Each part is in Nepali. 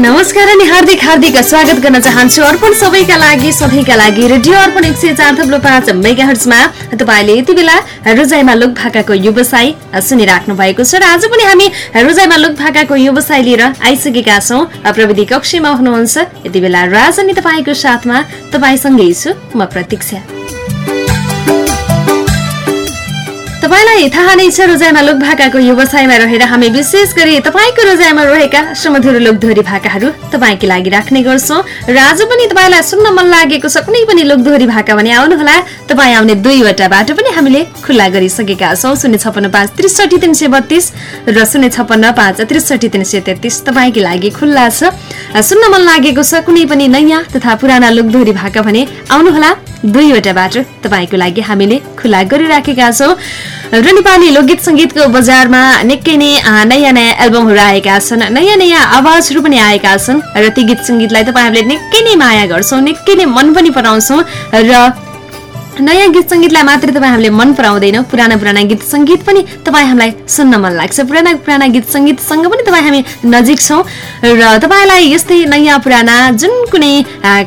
नमस्कार अनि हार्दिक हार्दिक स्वागत गर्न चाहन्छु अर्पण सबैका लागि सधैँका लागि रेडियो अर्पण एक सय चार थप्लो पाँच मेगा हर्चमा तपाईँले यति बेला रोजाइमा लोक भाकाको व्यवसाय सुनिराख्नु भएको छ र आज पनि हामी रोजाइमा लोक भाकाको व्यवसाय लिएर आइसकेका छौँ। प्रविधि कक्षमा हुनुहुन्छ। यति बेला राजनी तपाईँको साथमा तपाईँसँगै छु। म प्रतीक्षा। तपाईँलाई थाहा नै छ रोजाइमा लोक भाकाको व्यवसायमा रहेर हामी विशेष गरी तपाईँको रोजाइमा रहेका सुमधुर लोकदोहोरी भाकाहरू तपाईँको लागि राख्ने गर्छौँ। र आज पनि तपाईँलाई सुन्न मन लागेको छ कुनै पनि लोकदोहोरी भाका भने आउनुहोला। तपाईँ आउने दुईवटा बाटो पनि हामीले खुल्ला गरिसकेका छौँ। शून्य छपन्न पाँच त्रिसठी तिन सय बत्तिस र शून्य छपन्न पाँच त्रिसठी तिन सय तेत्तिस तपाईँको लागि खुल्ला छ। सुन्न मन लागेको छ कुनै पनि नयाँ तथा पुराना लोकदोहोरी भाका भने आउनुहोला। दुईवटा बाटो तपाईँको लागि हामीले खुला गरिराखेका छौँ। र नेपाली लोकगीत सङ्गीतको बजारमा निकै नै नयाँ नयाँ एल्बमहरू आएका छन् नयाँ नयाँ आवाजहरू पनि आएका छन्। र ती गीत सङ्गीतलाई तपाईँहरूले निकै नै माया गर्छौँ निकै नै मन पनि पराउँछौँ। र नयाँ गीत सङ्गीतलाई मात्रै तपाईँ हामीले मन पराउँदैनौँ। पुराना पुराना गीत सङ्गीत पनि तपाईँ हामीलाई सुन्न मन लाग्छ। पुराना पुराना गीत सङ्गीतसँग पनि तपाईँ हामी नजिक छौँ र तपाईँलाई यस्तै नयाँ पुराना जुन कुनै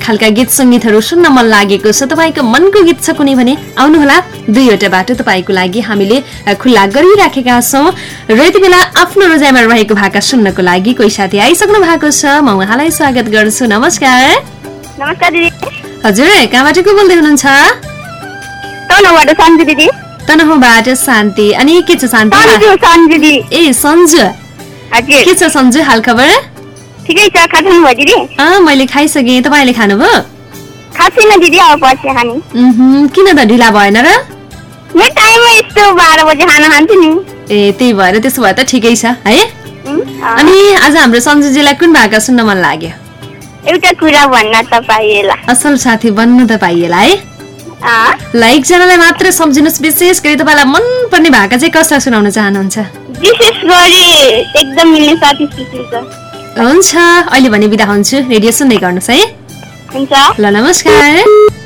खालका गीत सङ्गीतहरू सुन्न मन लागेको छ तपाईँको मनको गीत छ कुनै भने आउनुहोला। दुईवटा बाटो तपाईँको लागि हामीले खुल्ला गरिराखेका छौँ र यति बेला आफ्नो रोजाइमा रहेको भाका सुन्नको लागि कोही साथी आइसक्नु भएको छ। म उहाँलाई स्वागत गर्छु। नमस्कार। नमस्कार दिदी। हजुर कहाँबाट को बोल्दै हुनुहुन्छ? तनहुबाट सन्जु दिदी। तनहुबाट शान्ति। अनि के छ शान्ति? सन्जु दिदी। ए सन्जु। हजुर के छ सन्जु हाल खबर? ठिकै छ खानु भयो दिदी? अँ मैले खाइसकेँ। तपाईँले खानुभयो? खाँसिन दिदी अब पछि खाने। किन त ढिला भएन र? मेरो टाइममा यस्तो बाह्र बजी खाना खान्छु नि। ए त्यही भएर त्यसो भए त ठिकै छ है। अनि आज हाम्रो सन्जुजीलाई कुन भाका सुन्न मन लाग्यो? एउटा कुरा भन्न तपाईँलाई असल साथी बन्नु त पाइएला है? अँ, ल एकजनालाई मात्र सम्झिनुहोस् विशेष गरी तपाईँलाई मनपर्ने भाका चाहिँ कसलाई सुनाउन चाहनुहुन्छ? विशेष गरी एकदम मिल्ने साथी हुन्छ अहिले भने बिदा हुन्छु। रेडियो सुन्दै गर्नुहोस् है। हुन्छ। ल नमस्कार।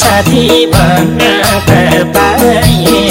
साथी भन्न त पाइएला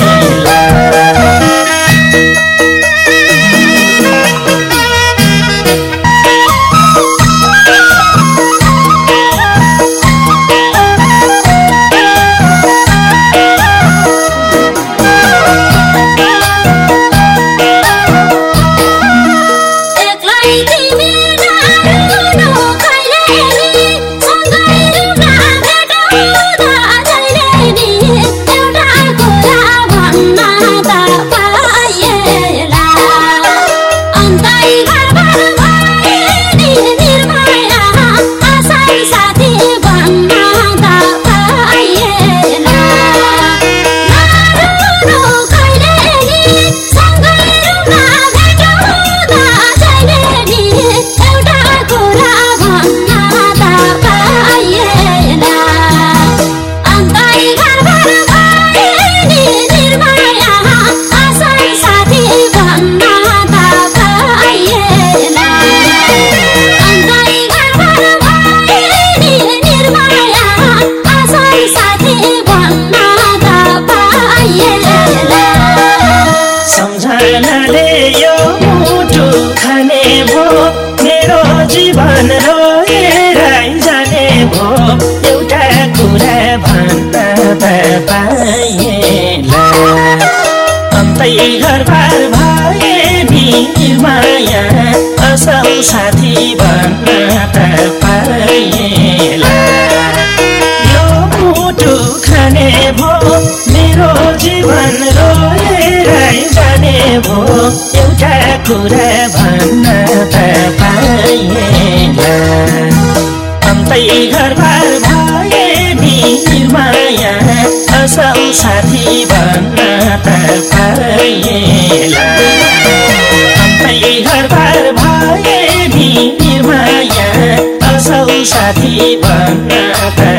अन्तै घरबार भए निर्माया असल साथी भन्न त पाएला यो मुटु खाने भो मेरो जीवन रोएरै जाने भो एउटा कुरा भन्न त पाएला अन्तै भए निर्माया साथी भन्न त पाएला अन्तै घरबार भए निर्माया असल साथी भन्न त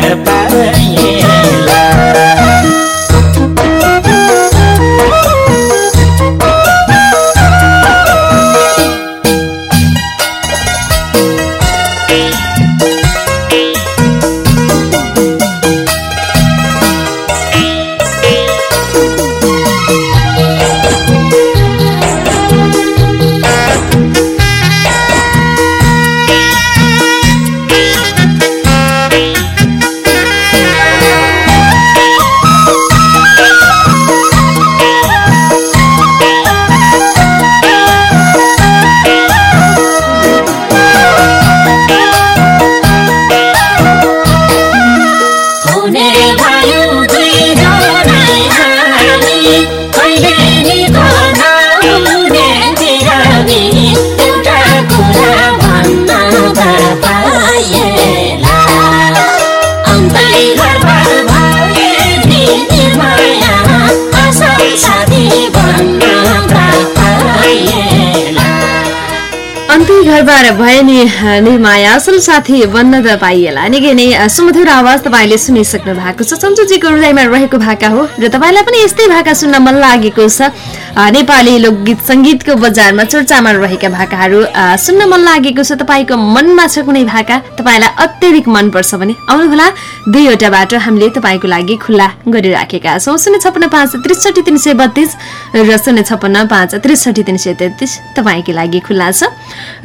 निर्माया असल साथी बन्न त पाइएला निकै नै सुमधुर आवाज तपाईँले सुनिसक्नु भएको छ। सन्जुजीको हृदयमा रहेको भाका हो। र तपाईँलाई पनि यस्तै भाका सुन्न मन लागेको छ। नेपाली लोकगीत सङ्गीतको बजारमा चर्चामा रहेका भाकाहरू सुन्न मन लागेको छ तपाईँको मनमा छ कुनै भाका? तपाईँलाई अत्यधिक मनपर्छ भने आउनुहोला। दुईवटा बाटो हामीले तपाईँको लागि खुल्ला गरिराखेका छौँ। शून्य छपन्न पाँच त्रिसठी तिन सय बत्तिस र शून्य छपन्न पाँच त्रिसठी तिन सय तेत्तिस तपाईँको लागि खुल्ला छ।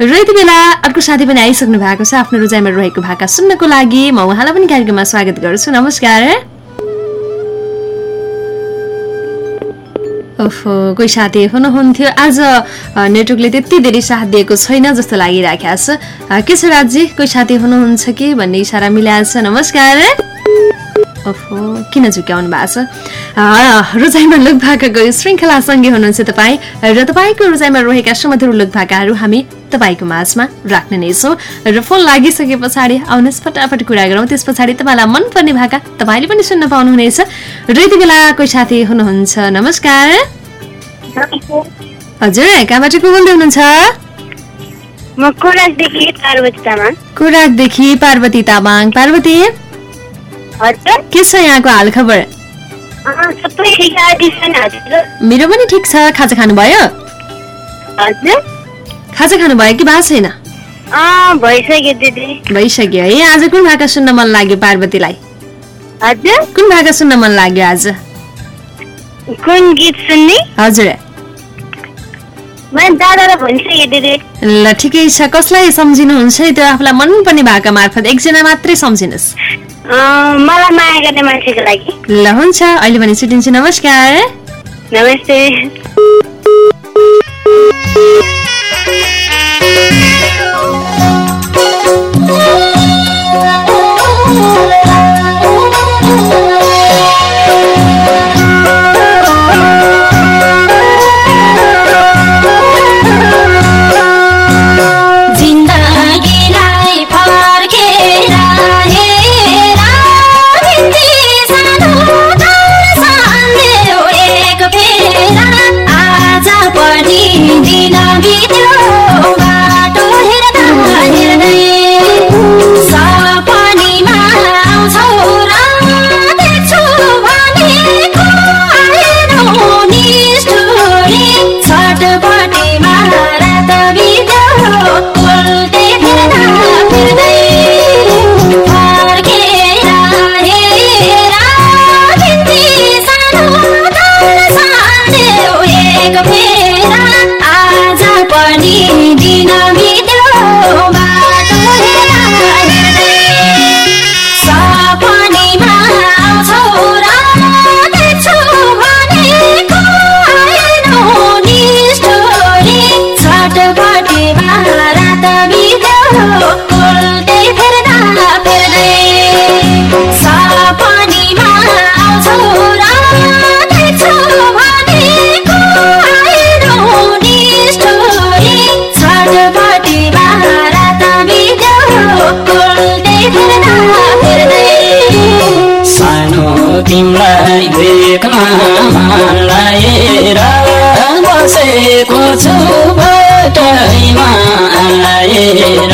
र यति बेला अर्को साथी पनि आइसक्नु भएको छ। आफ्नो रोजाइमा रहेको भाका सुन्नको लागि म उहाँलाई पनि कार्यक्रममा स्वागत गर्छु। नमस्कार। ओहो कोही साथी हुनुहुन्थ्यो। आज नेटवर्कले त्यति धेरै साथ दिएको छैन जस्तो लागिरहेको छ। के छ राज्य कोही साथी हुनुहुन्छ कि? भन्ने इसारा मिलाएको छ। नमस्कार। ओहो किन झुक्याउनु भएको छ? रोजाइमा लोक भाकाको श्रृङ्खलासँगै हुनुहुन्छ तपाईँ। र तपाईँको रोजाइमा रहेका सुमधुर लोक भाकाहरू हामी तपाईँको माझमा राख्ने नै छौँ र फोन लागिसके पछाडि आउनुहोस् फटाफट कुरा गरौँ। त्यस पछाडि तपाईँलाई मनपर्ने भाका तपाईँले पनि सुन्न पाउनुहुनेछ। र यति बेला कोही साथी हुनुहुन्छ नमस्कार। हजुर कहाँबाट को बोल्दै हुनुहुन्छ कोराकदेखि पार्वती तामाङ। पार्वती के छ यहाँको नि हजुर। मेरो पनि ठिक छ। खाजा खानुभयो? खाजा खानुभयो कि भएको छैन? भइसक्यो है। आज कुन भाका सुन्न मन लाग्यो पार्वतीलाई? कुन भाका सुन्न मन लाग्यो आज? कुन गीत सुन्ने? हजुर। ल ठिकै छ। कसलाई सम्झिनुहुन्छ? त्यो आफूलाई मनपर्ने भाका मार्फत एकजना मात्रै सम्झिनुहोस्। मलाई माया गर्ने मान्छेको लागि। ल हुन्छ। अहिले भने छुट्टिन्छु। नमस्कार। नमस्ते। दिन आएर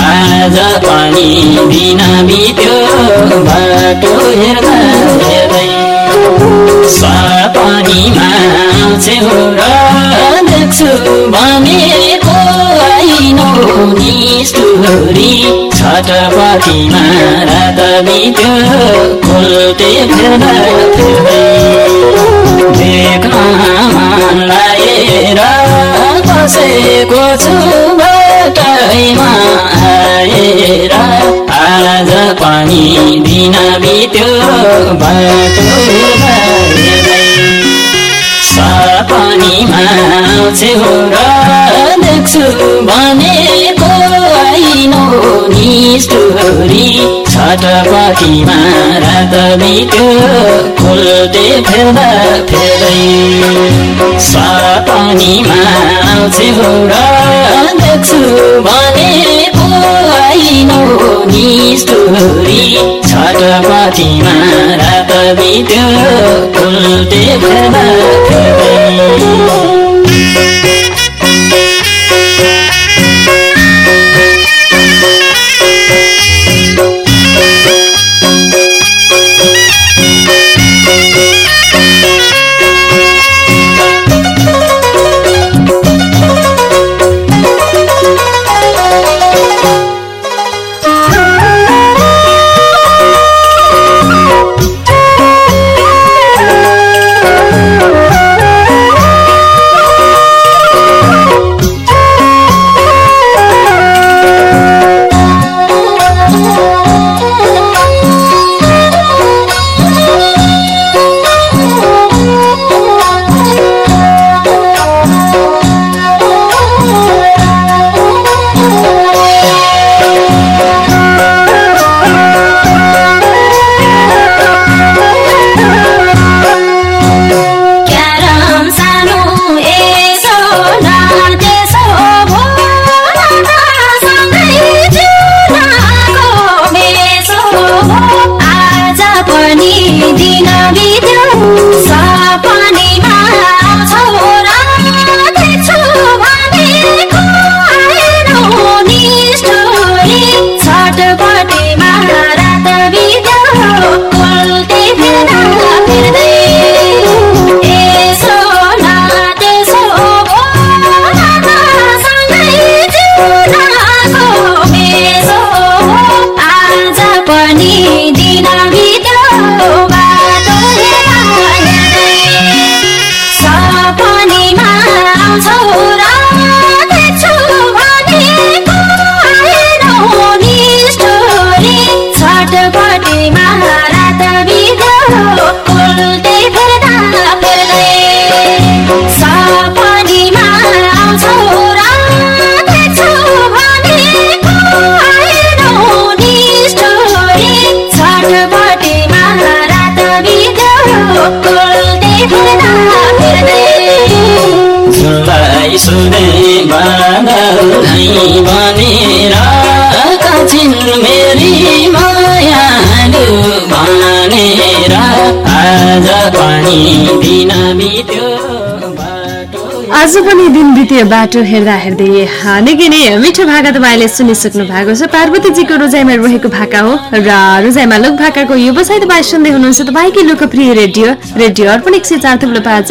आज पनि दिन बित्यो। बाटो हेर्दा हेर्दै सपनीमा आउँछौ र देख्छु भनेको आइनो निष्ठुरी छटपटीमा रात बित्यो उल्टे फेर्दा फेर्दै देख्न लागेर बसेको छु। आएर आज पनि दिन बित्यो बाटो सपनीमा आउँछौ र देख्छु भनेको आइनो निष्ठुरी। छटपटीमा रात बित्यो उल्टे फेर्दा फेर्दै। सपनीमा आउँछौ र देख्छु भनेको आइनो निष्ठुरी छटपटीमा रात बित्यो उल्टे फेर्दा सुने बादल नै भनेर काछिन् मेरी मायालु भनेर आज पनि दिन बित्यो। आज पनि दिन बित्यो बाटो हेर्दा हेर्दै निकै नै मिठो भाका तपाईँले सुनिसक्नु भएको छ। पार्वतीजीको रोजाइमा रहेको भाका हो र रोजाइमा लोक भाकाको व्यवसाय तपाईँ सुन्दै हुनुहुन्छ। तपाईँकै लोकप्रिय रेडियो रेडियो अर्पण एक सय चार थुप्रो पाँच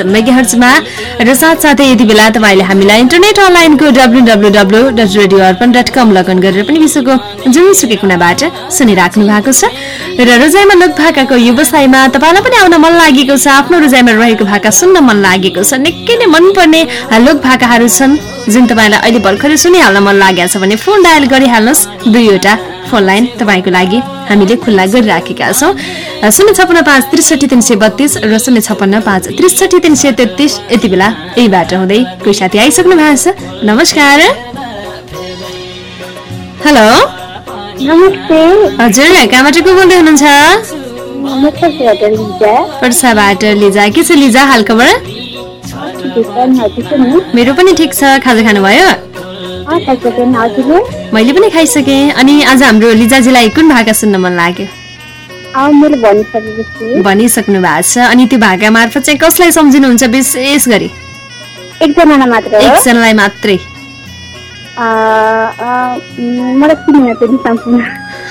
र साथसाथै यति बेला तपाईँले हामीलाई इन्टरनेट अनलाइनको डब्लु अर्पण कम लगन गरेर पनि विश्वको जुनसुकै कुनाबाट सुनिराख्नु भएको छ। र रोजाइमा लोक भाकाको व्यवसायमा तपाईँलाई पनि आउन मन लागेको छ। आफ्नो रोजाइमा रहेको भाका सुन्न मन लागेको छ। निकै नै मनपर्ने लोक भाकाहरू छन् जुन तपाईँलाई अहिले भर्खरै सुनिहाल्न मन लागेको छ भने फोन डायल गरिहाल्नुहोस् दुईवटा फोन लाइन तपाईँको लागि हामीले खुल्ला गरिराखेका छौँ। शून्य छपन्न पाँच त्रिसठी तिन सय बत्तिस र शून्य छपन्न पाँच त्रिसठी तिन सय तेत्तिस यति बेला यही बाटो हुँदै कोही साथी आइसक्नु भएको छ। नमस्कार। हेलो। नमस्ते। हजुर कहाँबाट को बोल्दै हुनुहुन्छ? लिजा। पर्साबाट लिजा के छ लिजा हाल खबर मेरो पनि ठिक छ खाजा खानुभयो। मैले पनि खाइसकेँ अनि आज हाम्रो लिजाजीलाई कुन भाका सुन्न मन लाग्यो? भनिसक्नु भएको छ अनि त्यो भाका मार्फत चाहिँ कसलाई सम्झिनुहुन्छ विशेष गरी? एकजनालाई मात्र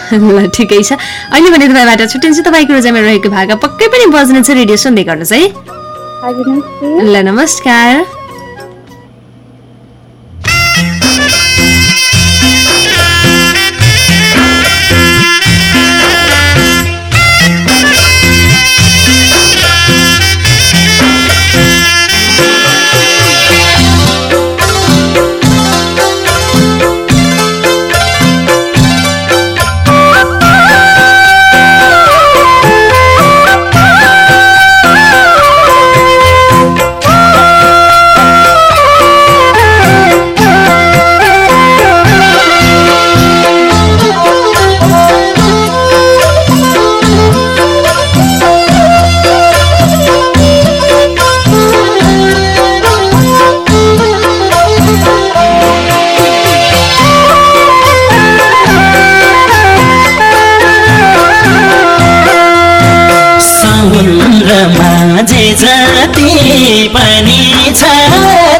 ल ठिकै छ। अहिले भने तपाईँबाट छुट्टिन्छु तपाईँको रोजाइमा रहेको भाका पक्कै पनि बज्नेछ रेडियो सुन्दै गर्नुहोस् है। हजुर नमस्ते ल नमस्कार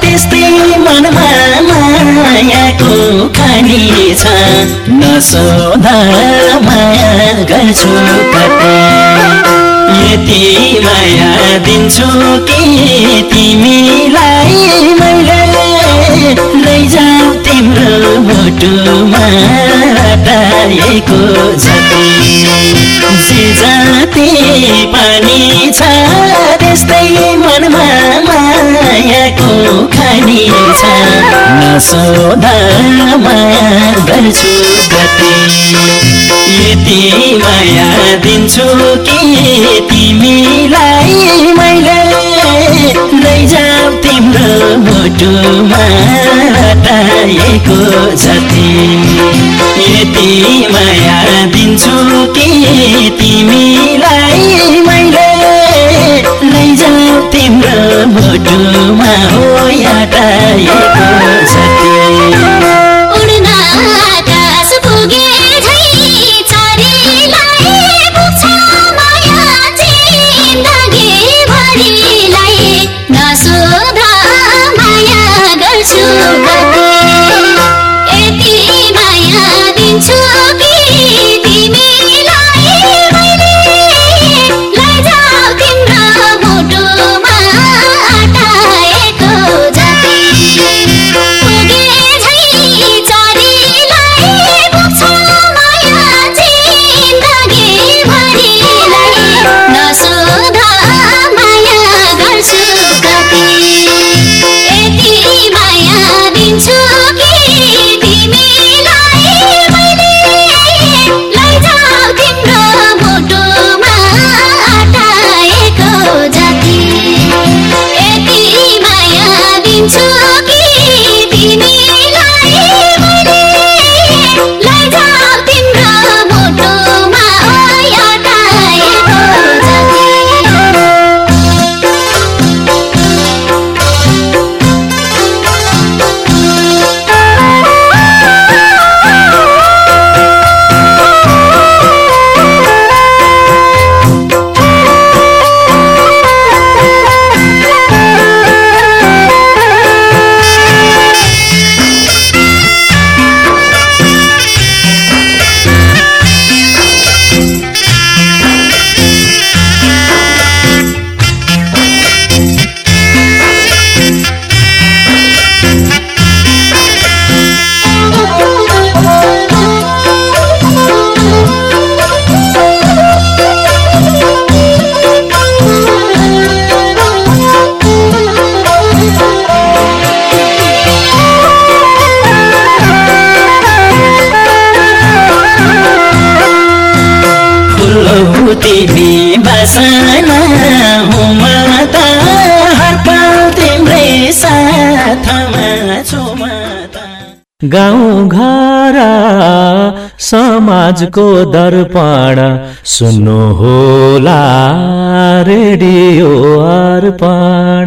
त्यस्तै मनमा मायाको खानी छ। नसोधा माया गर्छु यति माया दिन्छु कि तिमीलाई। मैले लैजाऊ। तिम्रो मुटुमा जति जे जाति पनि छ त्यस्तै मनमा मायाको खानी छ। माया गर्छु गति। यति माया दिन्छु कि तिमीलाई मैले लैजाऊ तिम्रो मुटुमा हटाएको जति। यति माया दिन्छु कि तिमीलाई मैले लैजाऊ तिम्रो मुटुमा हो हटाएको गर्छु कति घर समाजको दर्पण। सुन्नु होला रेडियो अर्पण।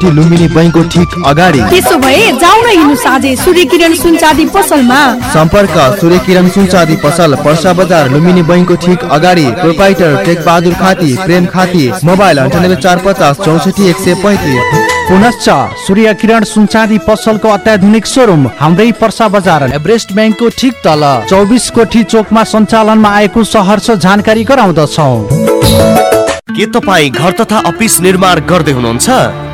लुम्बिनी बैङ्कको ठिक अगाडि। त्यसो भए जाउ न हिँड्नु साझे सूर्य किरण सुनचाँदी पसलमा। सम्पर्क सूर्य किरण सुनचाँदी पसल पर्सा बजार लुम्बिनी बैङ्कको ठिक अगाडि। प्रोपाइटर टेक बहादुर खाती प्रेम खाती मोबाइल अन्ठानब्बे चार पचास चौसठी एक सय पैँतिस। पुनश्च सूर्य किरण सुनचाँदी पसलको अत्याधुनिक सोरुम हाम्रै पर्सा बजार। एभरेस्ट ब्याङ्कको ठिक तल। चौबिस कोठी चोकमा सञ्चालनमा आएको सहरर्ष जानकारी गराउँदछौ। के तपाईँ घर तथा अफिस निर्माण गर्दै हुनुहुन्छ?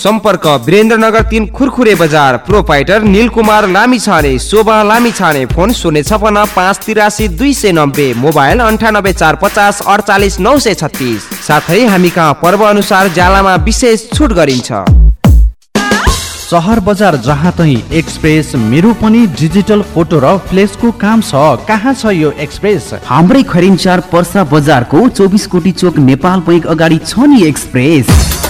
सम्पर्क वीरेन्द्रनगर तिन खुरखुरे बजार। प्रोपाइटर निलकुमार लामी छाने शोभा लामी छाने फोन शून्य छपन्न पाँच तिरासी दुई सय नब्बे मोबाइल अन्ठानब्बे चार पचास अडचालिस नौ सय छत्तिस। साथै हामी कहाँ पर्व अनुसार जालामा विशेष छुट गरिन्छ। सहर बजार जहाँ तै एक्सप्रेस मेरो पनि डिजिटल फोटो र फ्लेसको काम छ। कहाँ छ यो एक्सप्रेस? हाम्रै खरिन्चार पर्सा बजारको चौबिस कोटी चोक नेपाल बैङ्क अगाडि छ नि एक्सप्रेस।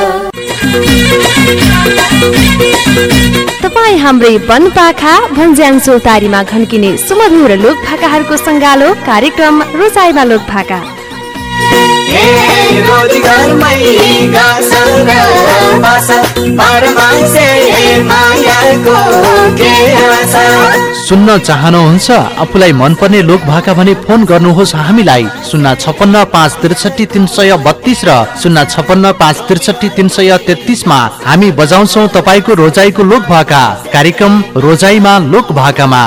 तपाईँ हाम्रै वनपाखा भन्ज्याङ चौतारीमा घन्किने सुमधुर लोक भाकाहरूको सङ्गालो कार्यक्रम रोजाइमा लोक भाका सुन्न चाहनुहुन्छ आफूलाई मनपर्ने लोक भाका भने फोन गर्नुहोस् हामीलाई। शून्य छपन्न पाँच त्रिसठी तिन सय बत्तिस र शून्य छपन्न पाँच त्रिसठी तिन सय तेत्तिसमा हामी बजाउँछौ तपाईँको रोजाइको लोक भाका कार्यक्रम रोजाइमा लोक भाकामा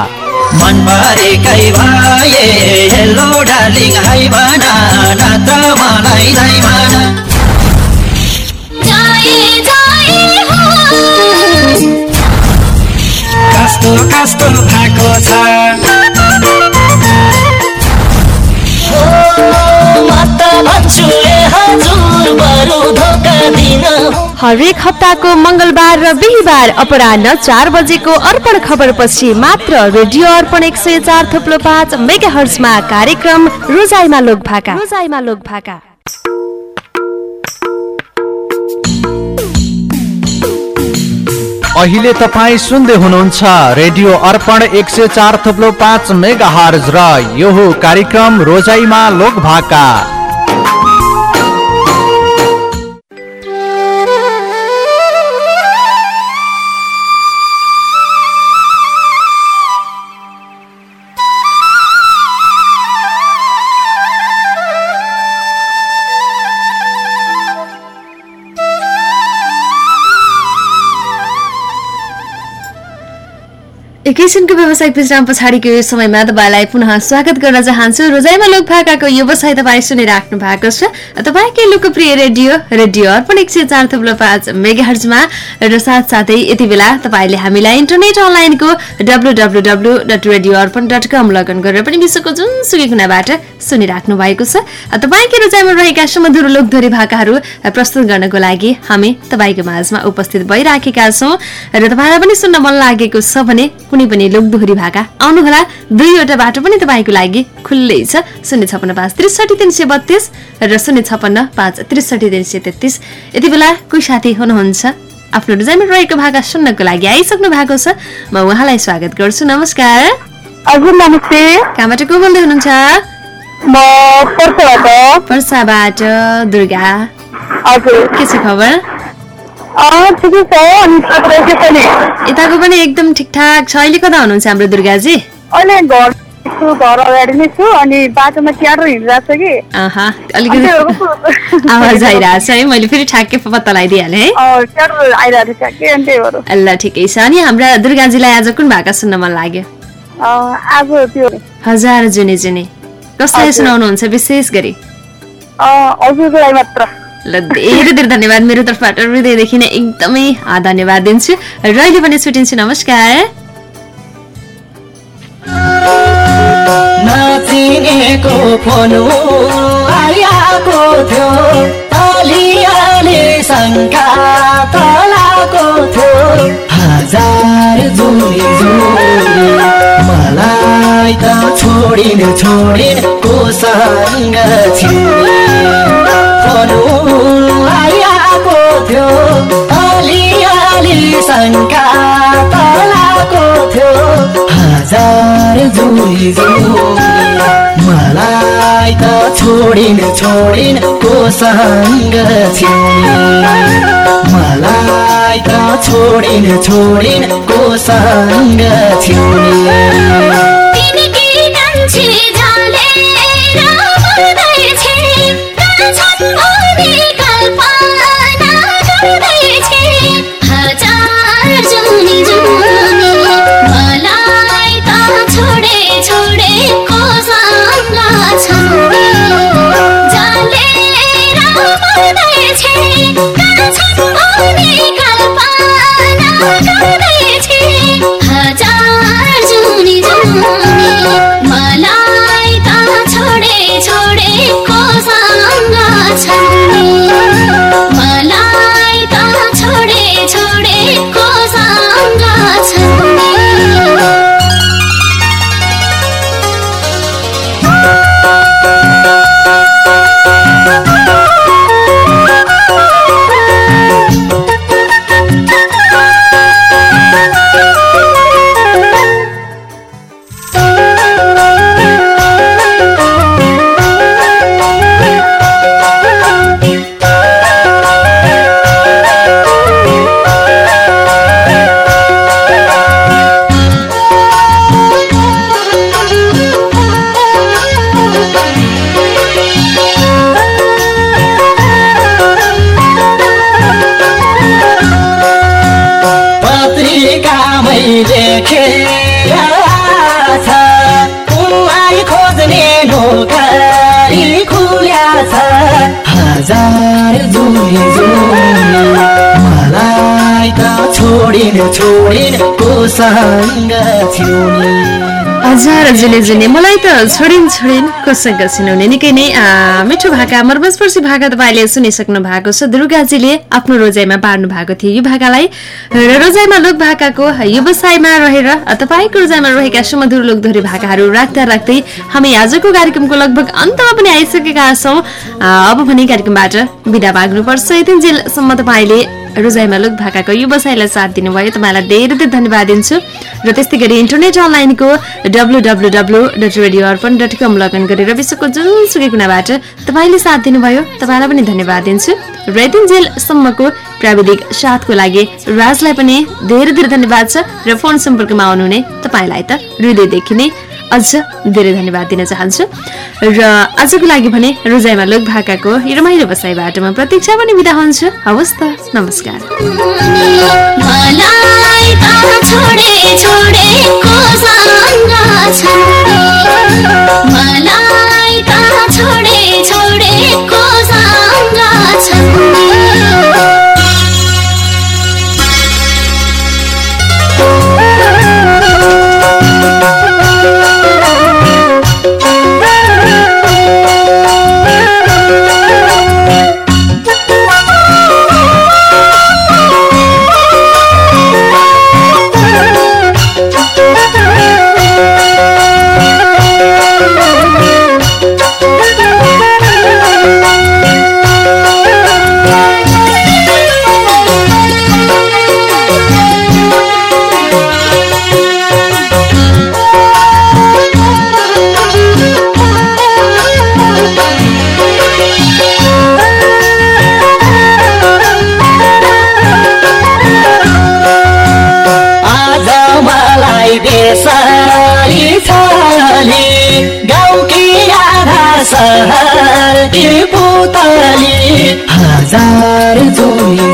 मनभरेकै भए हेलो डार्लिङ हाई भन नत्र मलाई भन कस्तो कस्तो भएको छ हरेक हप्ताको मंगलबार र बिहिबार अपराह्न चार बजेको अर्पण खबर पछि मात्र रेडियो अर्पण एक सय चार थुप्लो पाँच मेगा हर्समा कार्यक्रम रोजाइमा लोक भाका रोजाइमा लोक भाका अहिले तपाईँ सुन्दै हुनुहुन्छ रेडियो अर्पण एक सय चार थप्लो पाँच मेगा हर्ज र यो कार्यक्रम रोजाइमा लोक भाका एकैछिनको व्यवसायिक विश्राम पछाडिको यो समयमा तपाईँलाई पुनः स्वागत गर्न चाहन्छु। रोजाइमा लोक भाकाको व्यवसाय तपाईँ सुनिराख्नु भएको छ। तपाईँकै लोकप्रिय रेडियो रेडियो अर्पण एक सय चार थुप्रो पाँच मेगाहर्जमा र साथसाथै यति बेला तपाईँले हामीलाई इन्टरनेट अनलाइनको W W W dot radio Arpan dot com login गरेर पनि विश्वको जुनसुकै कुनाबाट सुनिराख्नु भएको छ। तपाईँकै रोजाइमा रहेका सुमधुर लोकधोरी भाकाहरू प्रस्तुत गर्नको लागि हामी तपाईँको माझमा उपस्थित भइराखेका छौँ। र तपाईँलाई पनि सुन्न मन लागेको छ भने कुनै पनि लोकदोहोरी भाका आउनुहोला। दुईवटा बाटो पनि तपाईँको लागि खुल्लै छ। शून्य छपन्न पाँच त्रिसठी तिन सय बत्तिस र शून्य छपन्न पाँच त्रिसठी तिन सय तेत्तिस। यति बेला कोही साथी हुनुहुन्छ? आफ्नो डिजाइनमा रहेको भाका सुन्नको लागि आइसक्नु भएको छ। म उहाँलाई स्वागत गर्छु। नमस्कार। हजुर नमस्ते। कहाँबाट को बोल्दै हुनुहुन्छ? पर्साबाट। पर्साबाट दुर्गा। हजुर। के छ खबर? यताको पनि एकदम ठिकठाक छ। अहिले कता हुनुहुन्छ हाम्रो दुर्गाजी? अहिले घर छु घर अगाडि नै छु। अनि बाटोमा ट्याडो हिँडिरहेको छ कि। अलिकति आवाज आइरहेछ है। मैले फेरि ठ्याक्कै पत्ता लगाइदिइहालेँ है। आइरहेको छ ल ठिकै छ। अनि हाम्रा दुर्गाजीलाई आज कुन भाका सुन्न मन लाग्यो? आज त्यो हजार जुने जुने। कसलाई सुनाउनुहुन्छ विशेष गरी? हजुरलाई मात्र। ल धेरै धेरै धन्यवाद मेरो तर्फबाट। हृदयदेखि नै एकदमै धन्यवाद दिन्छु। र अहिले पनि छुट्टिन्छु नमस्कार। मलाई त छोडिन छोडिन कोसँग छिउने फोन आइआएको थियो। अलिअलि शङ्का तलाको थियो। हजार जुनी मलाई त छोडिन छोडिन कोसँग मलाई त छोडिन छोडिन कोसँग छिउने जुने जुने मलाई त छोडिन छोडिन कोसँग सुनाउने निकै नै मिठो भाका मर्मस्पर्शी भाका तपाईँले सुनिसक्नु भएको छ। दुर्गाजीले आफ्नो रोजाइमा बाँड्नु भएको थियो यो भाकालाई। र रोजाइमा लोक भाकाको व्यवसायमा रहेर तपाईँको रोजाइमा रहेका सुमधुर लोकधोरी भाकाहरू राख्दा राख्दै हामी आजको कार्यक्रमको लगभग अन्तमा पनि आइसकेका छौँ। अब भने कार्यक्रमबाट बिदा माग्नुपर्छ। यतिन्जेलसम्म तपाईँले रोजाइमा लोक भाकाको व्यवसायलाई साथ दिनुभयो। तपाईँलाई धेरै धेरै धन्यवाद दिन्छु। र त्यस्तै गरी इन्टरनेट अनलाइनको W W W dot radio Arpan dot com login गरेर विश्वको जुनसुकै कुनाबाट तपाईँले साथ दिनुभयो। तपाईँलाई पनि धन्यवाद दिन्छु। रेटिन्जेलसम्मको प्राविधिक साथको लागि राजलाई पनि धेरै धेरै धन्यवाद छ। र फोन सम्पर्कमा आउनुहुने तपाईँलाई त हृदयदेखि नै अझ धेरै धन्यवाद दिन चाहन्छु। र आजको लागि भने रोजाइमा लोक भाकाको रमाइलो बसाइबाट म प्रतीक्षा पनि बिदा हुन्छु। हवस् त नमस्कार। हजार जोली